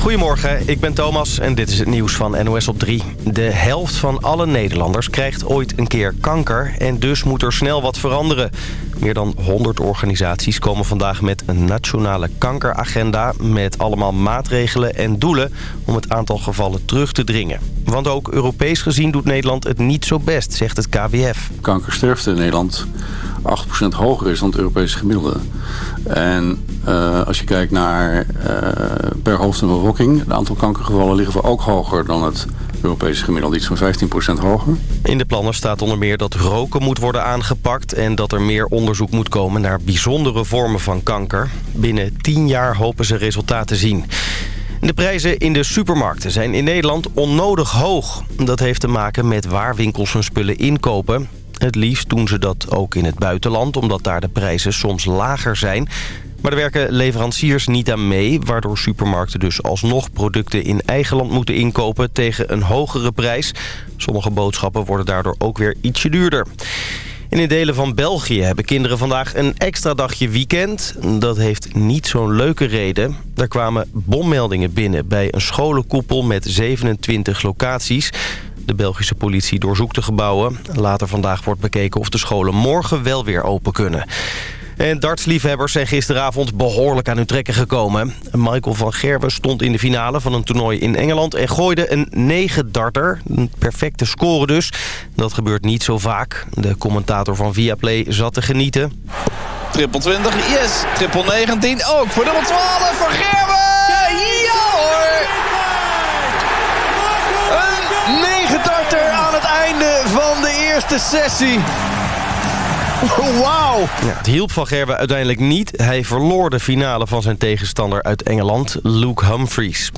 Goedemorgen, ik ben Thomas en dit is het nieuws van NOS op 3. De helft van alle Nederlanders krijgt ooit een keer kanker en dus moet er snel wat veranderen. Meer dan 100 organisaties komen vandaag met een nationale kankeragenda... met allemaal maatregelen en doelen om het aantal gevallen terug te dringen. Want ook Europees gezien doet Nederland het niet zo best, zegt het KWF. Kankersterfte in Nederland 8% hoger is dan het Europese gemiddelde. En uh, als je kijkt naar uh, per hoofd van de bevolking... het aantal kankergevallen liggen we ook hoger dan het Europese gemiddelde. Iets van 15% hoger. In de plannen staat onder meer dat roken moet worden aangepakt... en dat er meer onderzoek moet komen naar bijzondere vormen van kanker. Binnen 10 jaar hopen ze resultaten te zien. De prijzen in de supermarkten zijn in Nederland onnodig hoog. Dat heeft te maken met waar winkels hun spullen inkopen. Het liefst doen ze dat ook in het buitenland, omdat daar de prijzen soms lager zijn. Maar er werken leveranciers niet aan mee... waardoor supermarkten dus alsnog producten in eigen land moeten inkopen... tegen een hogere prijs. Sommige boodschappen worden daardoor ook weer ietsje duurder. in delen van België hebben kinderen vandaag een extra dagje weekend. Dat heeft niet zo'n leuke reden. Er kwamen bommeldingen binnen bij een scholenkoepel met 27 locaties. De Belgische politie doorzoekt de gebouwen. Later vandaag wordt bekeken of de scholen morgen wel weer open kunnen. En dartsliefhebbers zijn gisteravond behoorlijk aan hun trekken gekomen. Michael van Gerwen stond in de finale van een toernooi in Engeland... en gooide een 9-darter. Een perfecte score dus. Dat gebeurt niet zo vaak. De commentator van Viaplay zat te genieten. Triple 20, yes. Triple 19, ook voor dubbel 12 van Gerwen! Ja hoor! Een 9-darter aan het einde van de eerste sessie. Wauw! Ja, het hielp van Gerwe uiteindelijk niet. Hij verloor de finale van zijn tegenstander uit Engeland, Luke Humphries.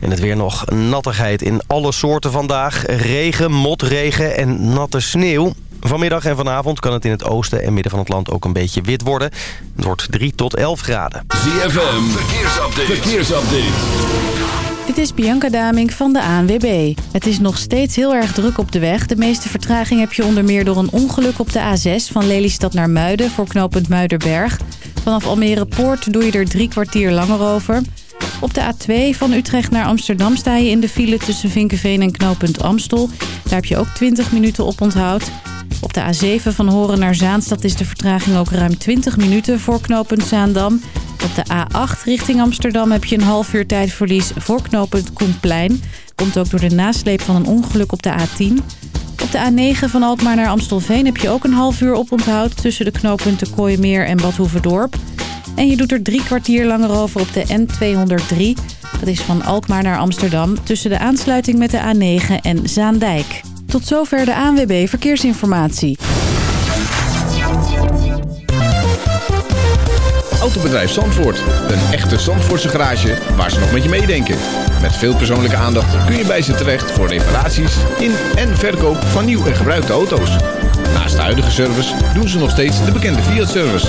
En het weer nog nattigheid in alle soorten vandaag. Regen, motregen en natte sneeuw. Vanmiddag en vanavond kan het in het oosten en midden van het land ook een beetje wit worden. Het wordt 3 tot 11 graden. ZFM, verkeersupdate. verkeersupdate. Dit is Bianca Daming van de ANWB. Het is nog steeds heel erg druk op de weg. De meeste vertraging heb je onder meer door een ongeluk op de A6... van Lelystad naar Muiden voor knooppunt Muiderberg. Vanaf Almere Poort doe je er drie kwartier langer over. Op de A2 van Utrecht naar Amsterdam sta je in de file tussen Vinkenveen en knooppunt Amstel. Daar heb je ook 20 minuten op onthoud. Op de A7 van Horen naar Zaanstad is de vertraging ook ruim 20 minuten voor knooppunt Zaandam. Op de A8 richting Amsterdam heb je een half uur tijdverlies voor knooppunt Koenplein. Komt ook door de nasleep van een ongeluk op de A10. Op de A9 van Alkmaar naar Amstelveen heb je ook een half uur oponthoud... tussen de knooppunten Kooimeer en Badhoevedorp. En je doet er drie kwartier langer over op de N203. Dat is van Alkmaar naar Amsterdam tussen de aansluiting met de A9 en Zaandijk. Tot zover de ANWB Verkeersinformatie. Autobedrijf Zandvoort. Een echte Zandvoortse garage waar ze nog met je meedenken. Met veel persoonlijke aandacht kun je bij ze terecht voor reparaties in en verkoop van nieuw en gebruikte auto's. Naast de huidige service doen ze nog steeds de bekende Fiat-service.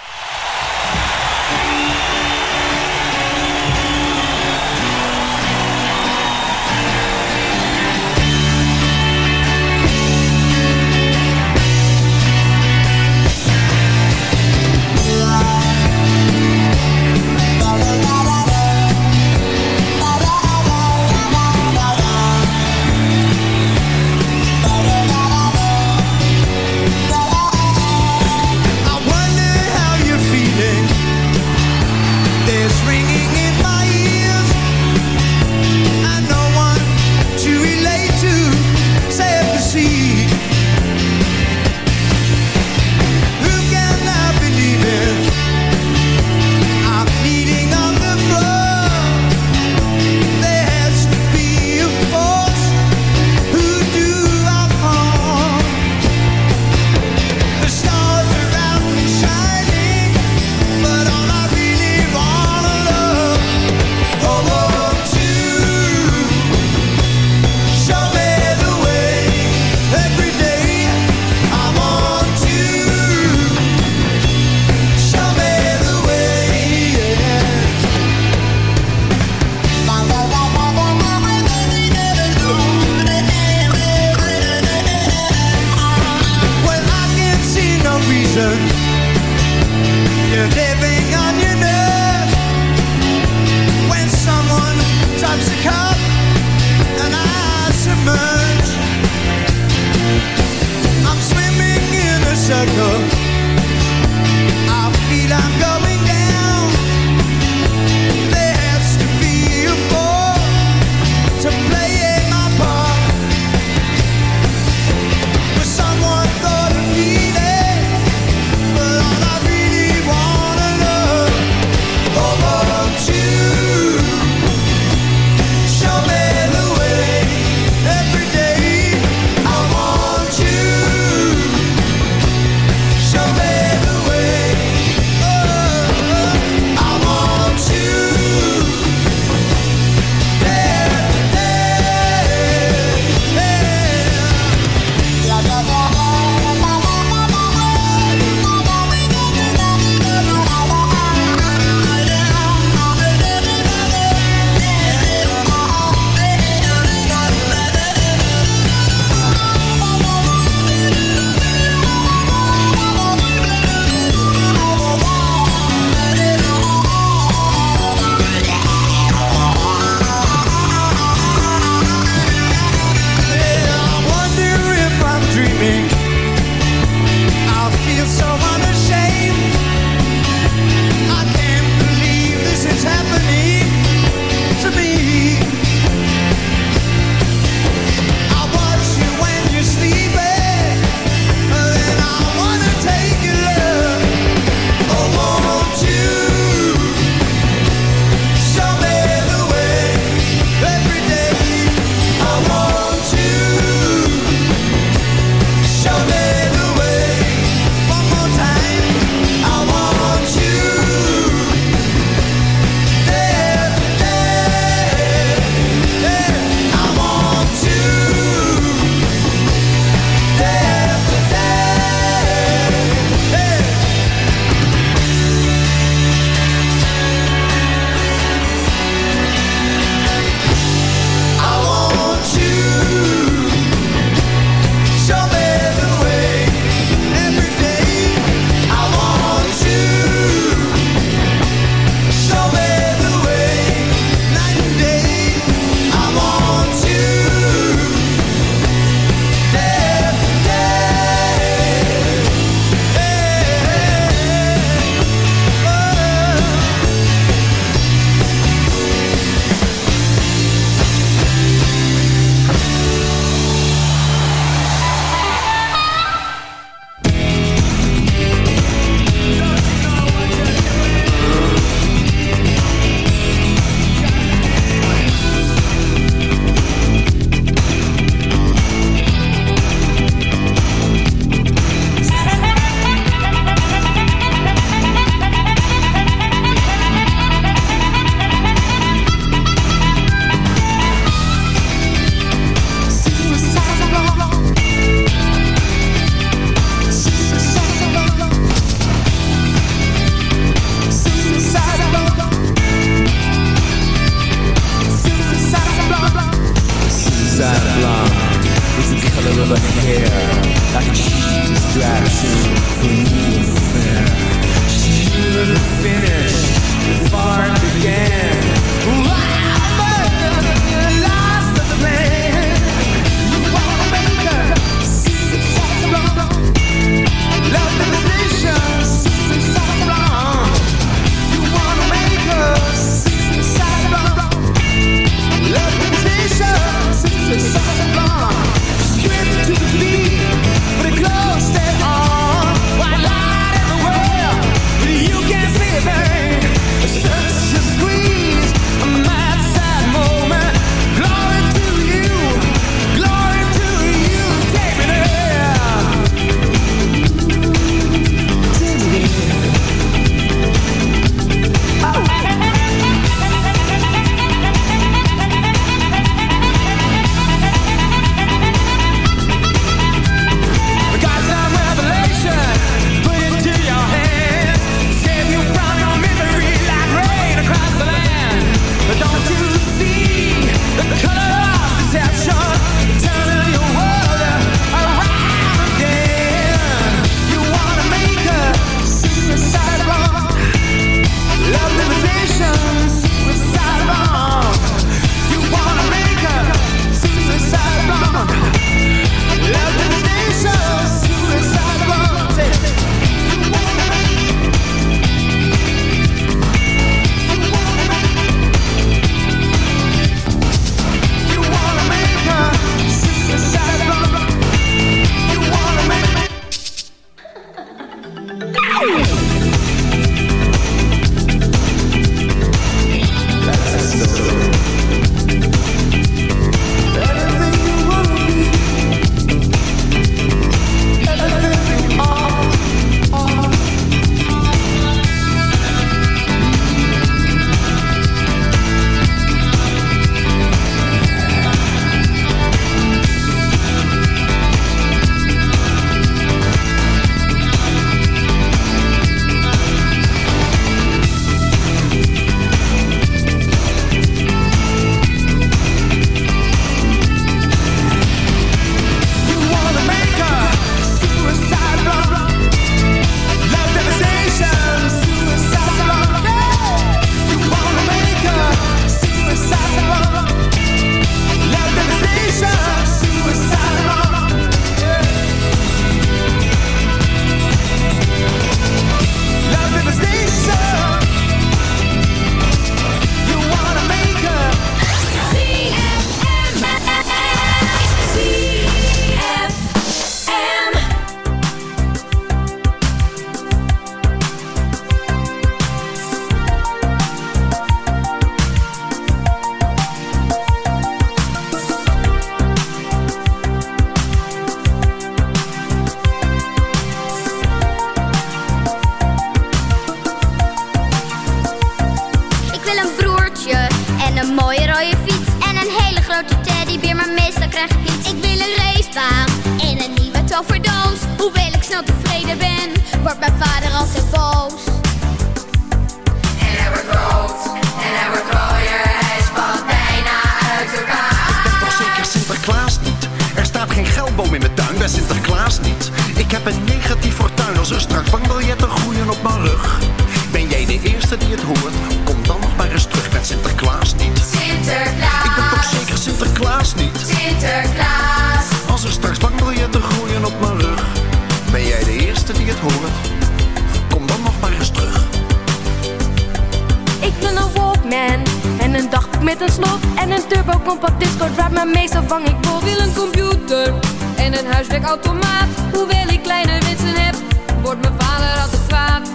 met een slot en een turbo compact discord Raad maar meestal vang ik bot Wil een computer en een huiswerkautomaat. Hoewel ik kleine wensen heb, wordt mijn vader altijd kwaad.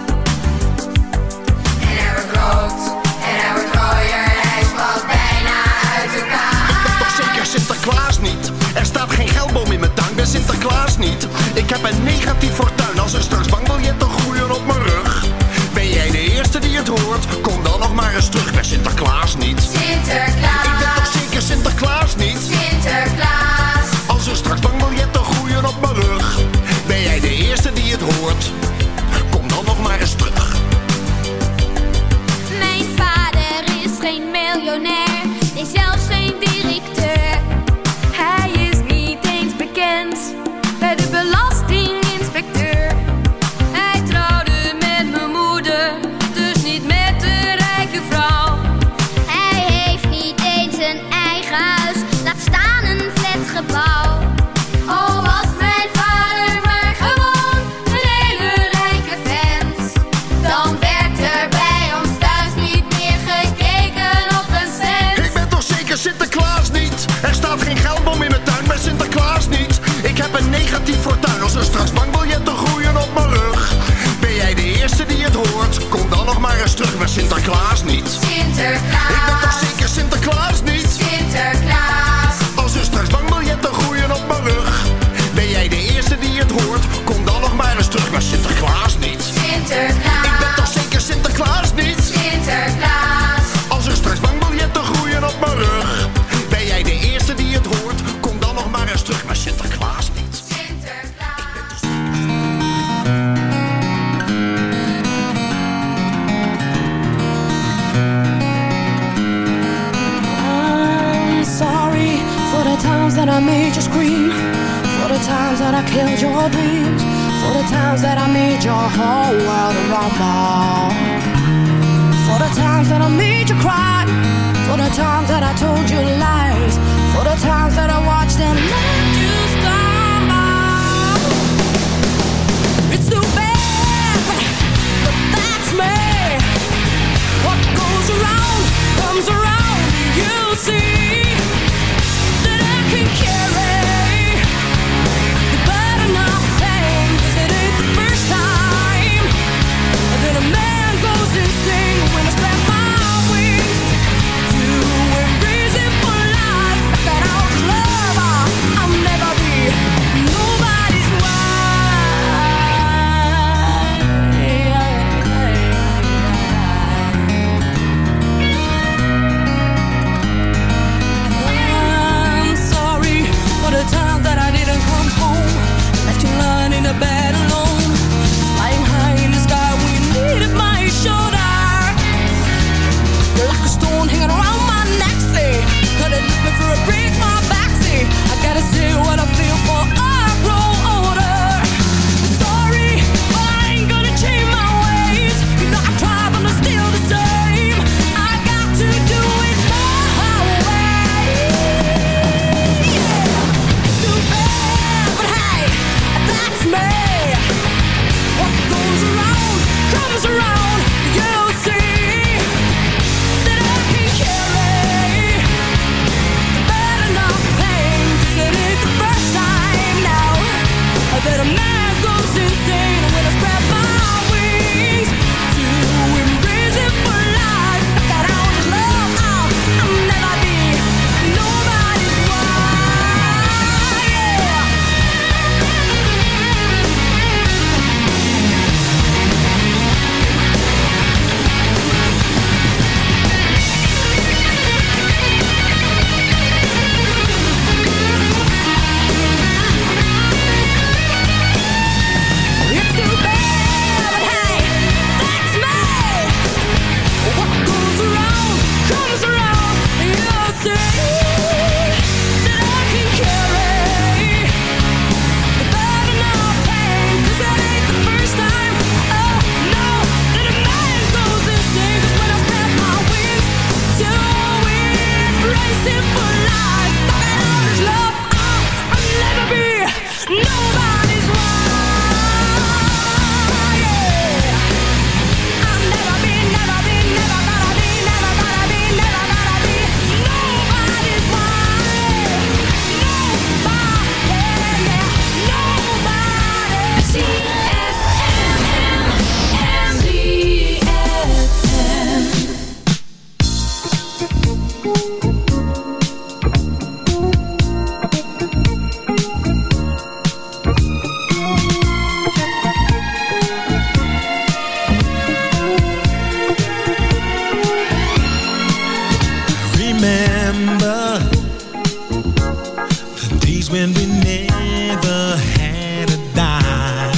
En hij wordt groot, en hij wordt gooier Hij valt bijna uit elkaar. Ik ben toch zeker Sinterklaas niet? Er staat geen geldboom in mijn tuin, ben Sinterklaas niet. Ik heb een negatief fortuin, als er straks bang wil je toch groeien op mijn rug? Ben jij de eerste die het hoort? dan nog maar eens terug bij Sinterklaas niet. Sinterklaas. Ik ben toch zeker Sinterklaas niet. Sinterklaas. Als er straks bankbiljetten groeien op mijn rug. Ben jij de eerste die het hoort. Kom dan nog maar eens terug. Mijn vader is geen miljonair. 吗 days when we never had a dime.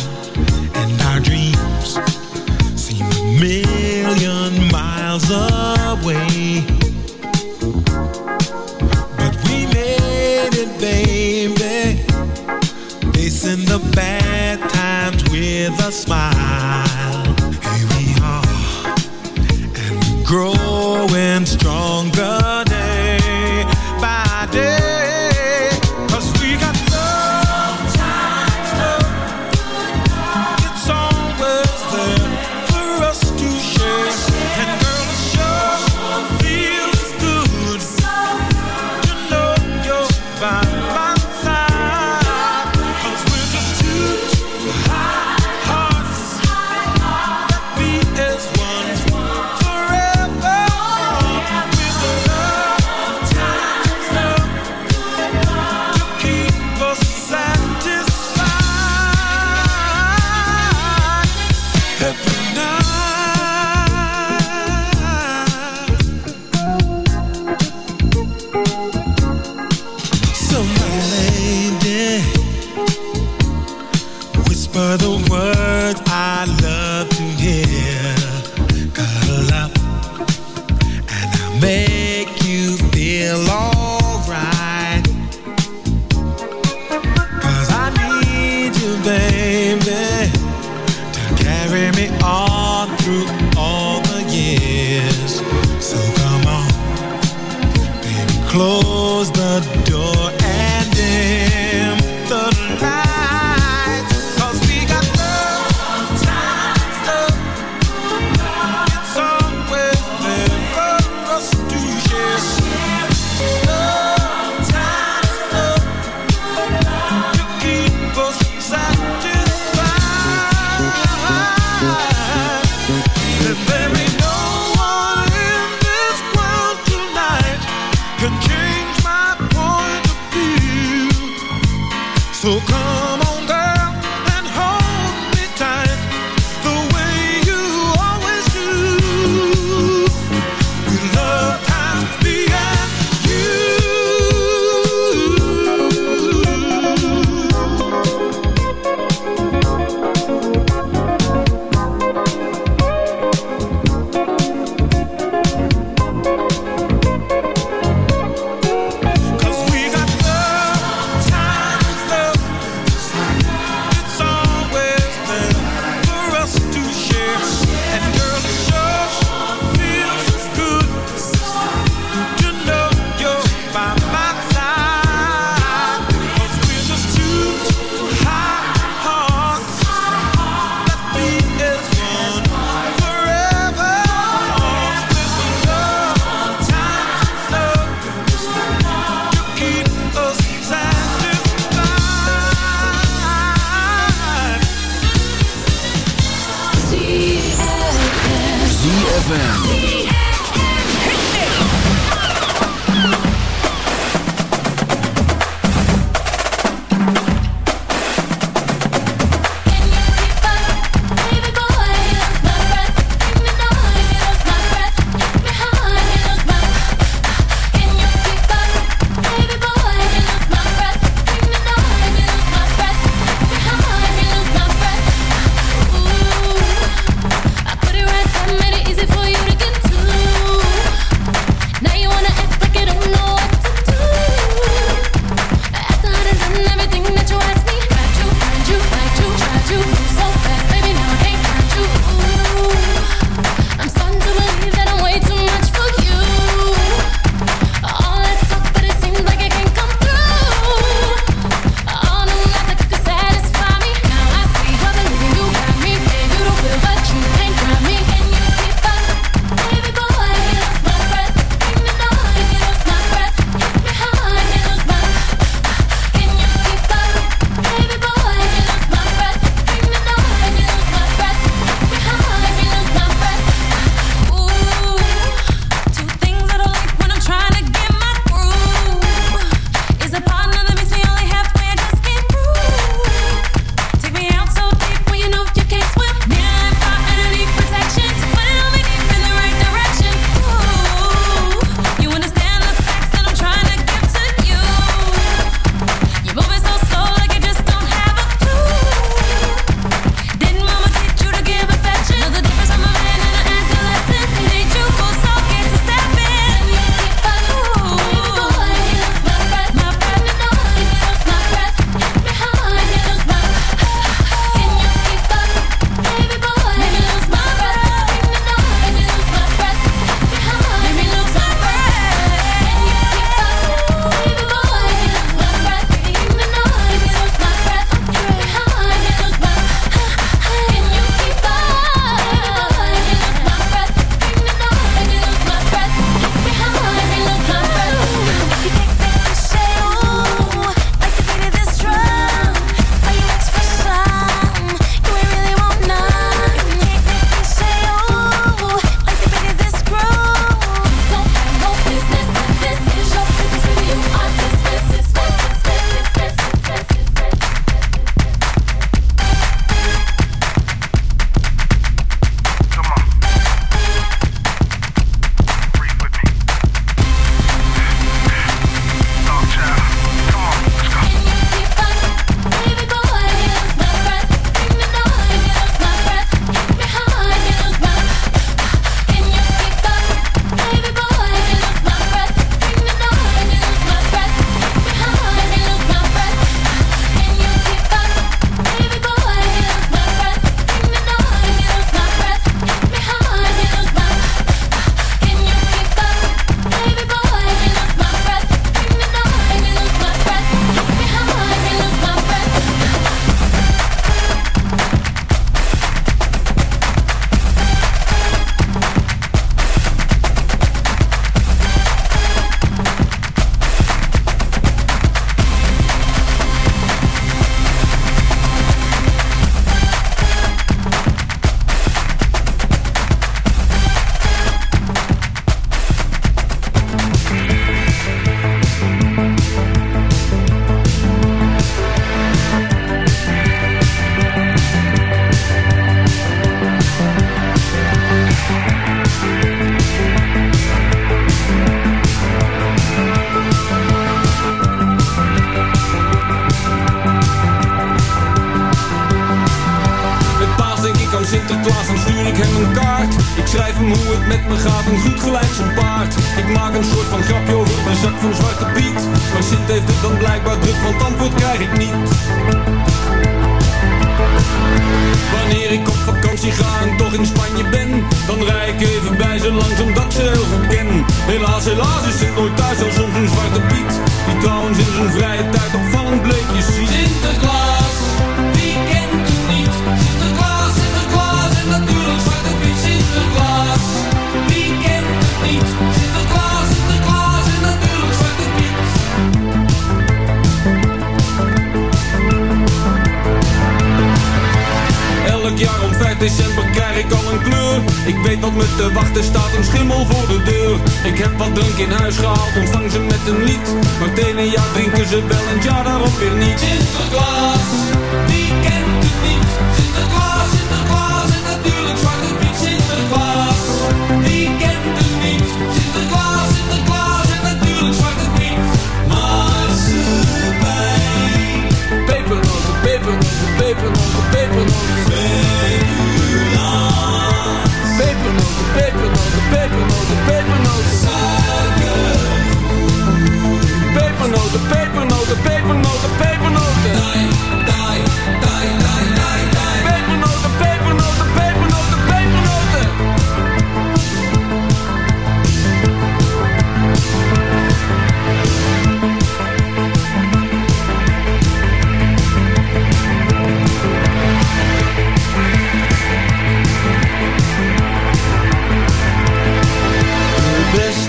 And our dreams seemed a million miles away. But we made it, baby. Facing the bad times with a smile. Schrijf hem hoe het met me gaat, een goed gelijk zo'n paard. Ik maak een soort van grapje over mijn zak van Zwarte Piet. Maar Sint heeft het dan blijkbaar druk, want antwoord krijg ik niet. Wanneer ik op vakantie ga en toch in Spanje ben Dan rij ik even bij ze langs omdat ze heel goed ken. Helaas, helaas is het nooit thuis als soms een zwarte piet Die trouwens in zijn vrije tijd opvallend bleekjes ziet december krijg ik al een kleur. Ik weet wat me te wachten staat, een schimmel voor de deur. Ik heb wat drank in huis gehaald, ontvang ze met een lied. Maar het ene jaar drinken ze wel en het jaar daarop weer niet. Sinterklaas, wie kent het niet? Sinterklaas, Sinterklaas en natuurlijk Zwarte Piet. Sinterklaas, wie kent het niet? Sinterklaas, Sinterklaas en natuurlijk Zwarte Piet. Pepernoten, pepernoten, pepernoten, pepernoten. Pepernoten, Pepernoten, pepernoten, pepernoten, pepernoten. Dai, dai, dai, dai, dai, dai Pepernoten, pepernoten, pepernoten, pepernoten. De beste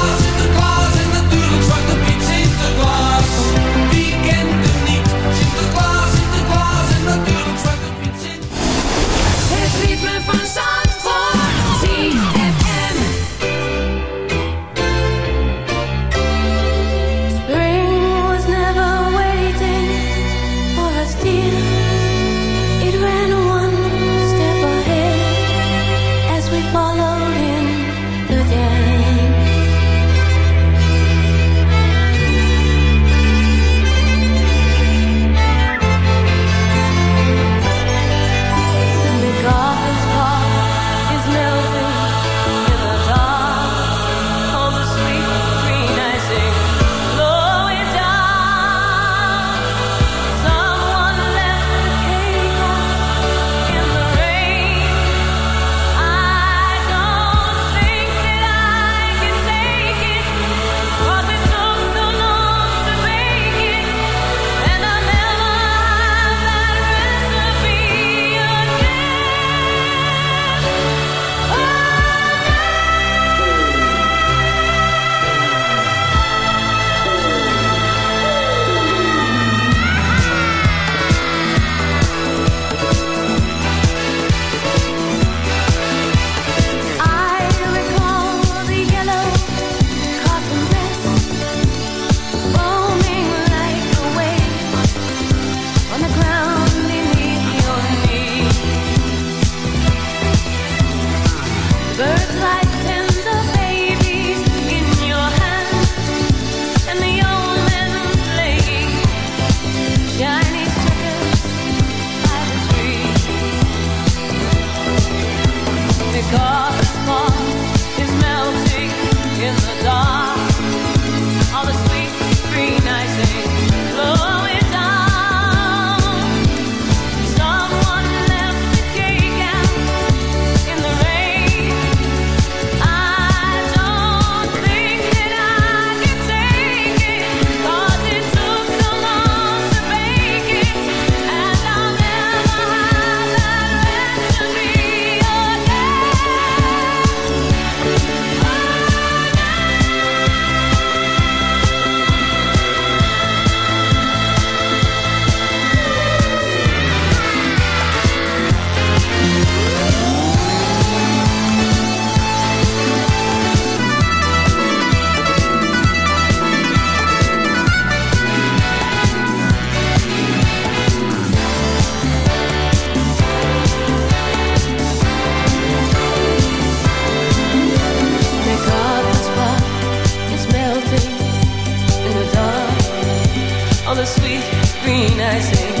sweet green eyes.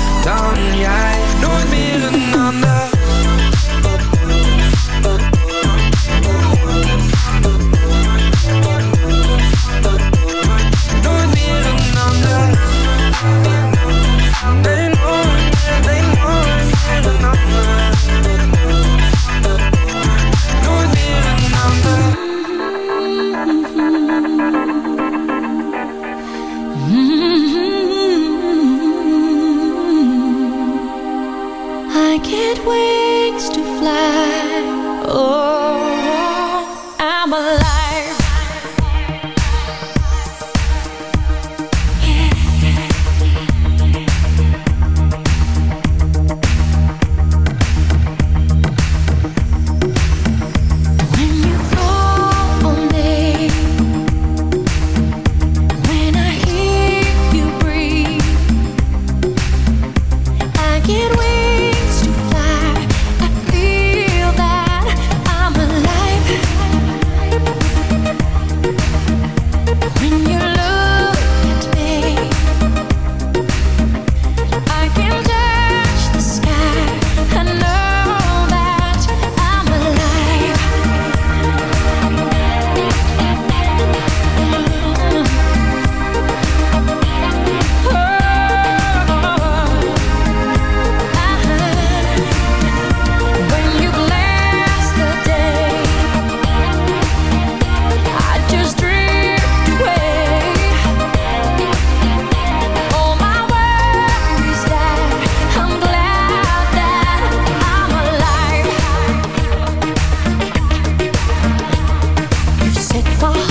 c'est toi.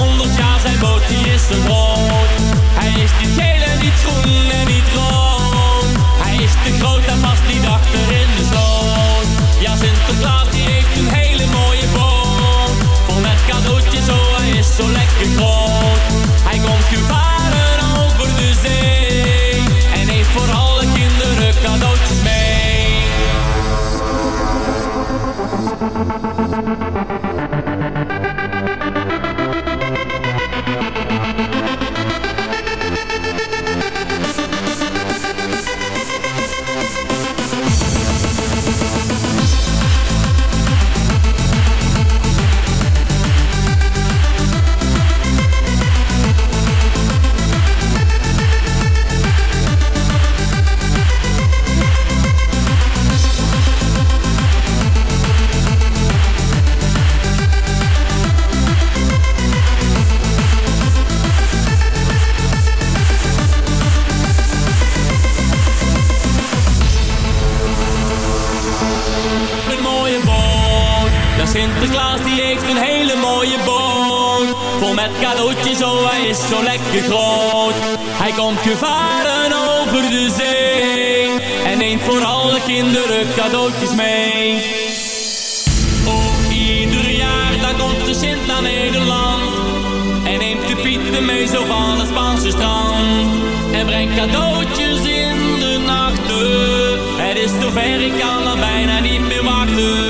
Honderd jaar, zijn boot die is zo groot. Hij is niet geel en niet groen en niet rood. Hij is te groot en past niet achter in de sloot. Ja, Sinterklaas die heeft een hele mooie boot. Vol met cadeautjes, oh hij is zo lekker groot. Hij komt gevaren over de zee. En heeft voor alle kinderen cadeautjes mee. Vol met cadeautjes, oh hij is zo lekker groot. Hij komt gevaren over de zee. En neemt voor alle kinderen cadeautjes mee. Oh, ieder jaar dan komt de Sint naar Nederland. En neemt de pieten mee zo van het Spaanse strand. En brengt cadeautjes in de nachten. Het is zover, ik kan er bijna niet meer wachten.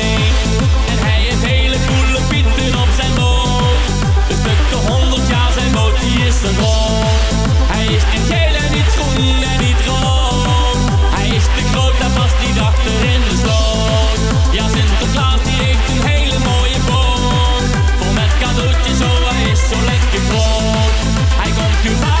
zijn droom. Hij is niet geel en niet groen en niet rood. Hij is te groot, daar die niet achter in de sloot. Ja, Sinterklaas die heeft een hele mooie boom. Vol met cadeautjes, oh hij is zo lekker groot. Hij komt nu vaak.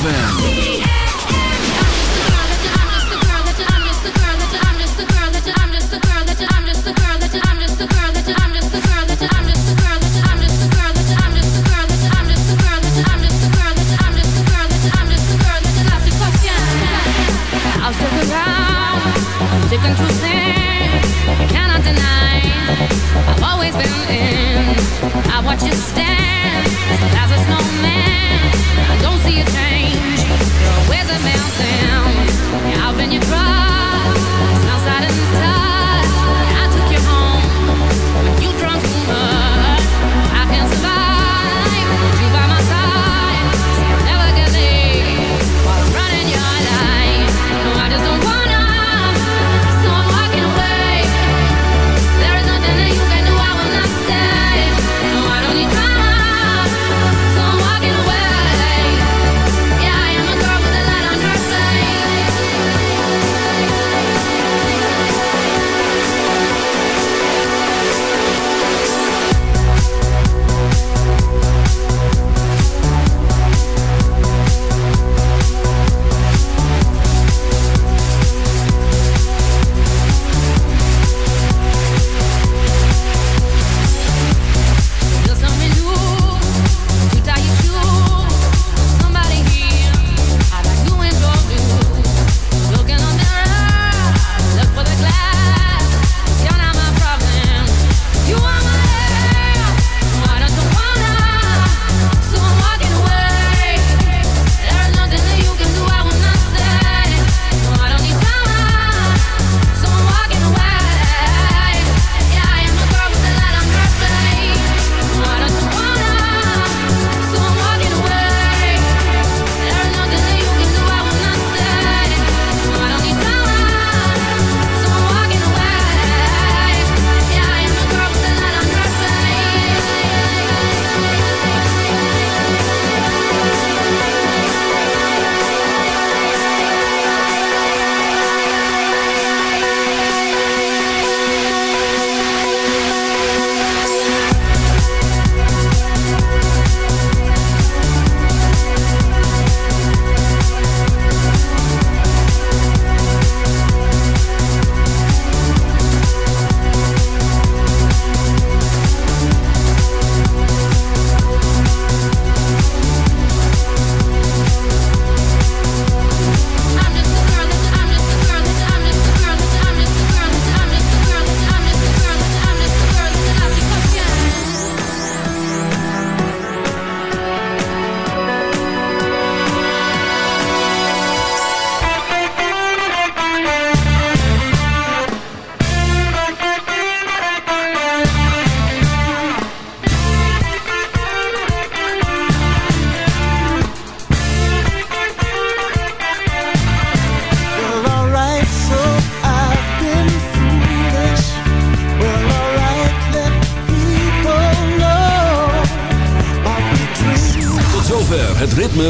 ZFM.